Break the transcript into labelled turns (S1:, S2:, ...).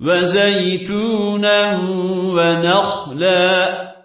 S1: وزيتونا ونخلا